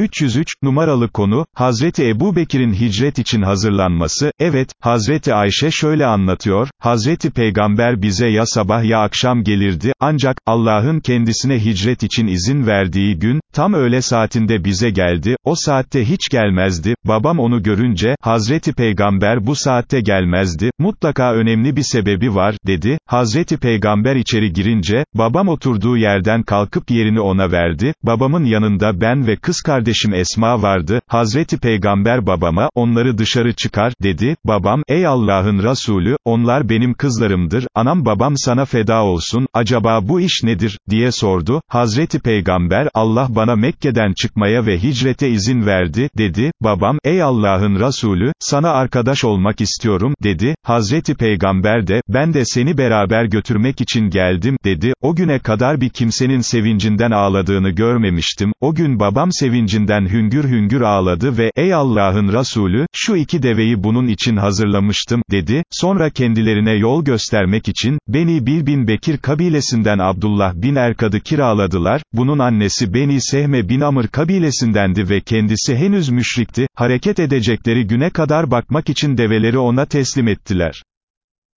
303, numaralı konu, Hazreti Ebu Bekir'in hicret için hazırlanması, evet, Hazreti Ayşe şöyle anlatıyor, Hazreti Peygamber bize ya sabah ya akşam gelirdi, ancak, Allah'ın kendisine hicret için izin verdiği gün, tam öğle saatinde bize geldi, o saatte hiç gelmezdi, babam onu görünce, Hazreti Peygamber bu saatte gelmezdi, mutlaka önemli bir sebebi var, dedi, Hazreti Peygamber içeri girince, babam oturduğu yerden kalkıp yerini ona verdi, babamın yanında ben ve kız kardeşim Esma vardı, Hazreti Peygamber babama, onları dışarı çıkar, dedi, babam, ey Allah'ın Resulü, onlar benim kızlarımdır, anam babam sana feda olsun, acaba bu iş nedir, diye sordu, Hazreti Peygamber, Allah bana Mekke'den çıkmaya ve hicrete izin verdi, dedi, babam, ey Allah'ın Resulü, sana arkadaş olmak istiyorum, dedi, Hazreti Peygamber de, ben de seni beraber götürmek için geldim, dedi, o güne kadar bir kimsenin sevincinden ağladığını görmemiştim, o gün babam sevincinden hüngür hüngür ağladı ve, ey Allah'ın Resulü, şu iki deveyi bunun için hazırlamıştım, dedi, sonra kendilerine yol göstermek için, Beni Bil bin Bekir kabilesinden Abdullah bin Erkad'ı kiraladılar, bunun annesi Beni Sehme bin Amr kabilesindendi ve kendisi henüz müşrikti, hareket edecekleri güne kadar bakmak için develeri ona teslim ettiler.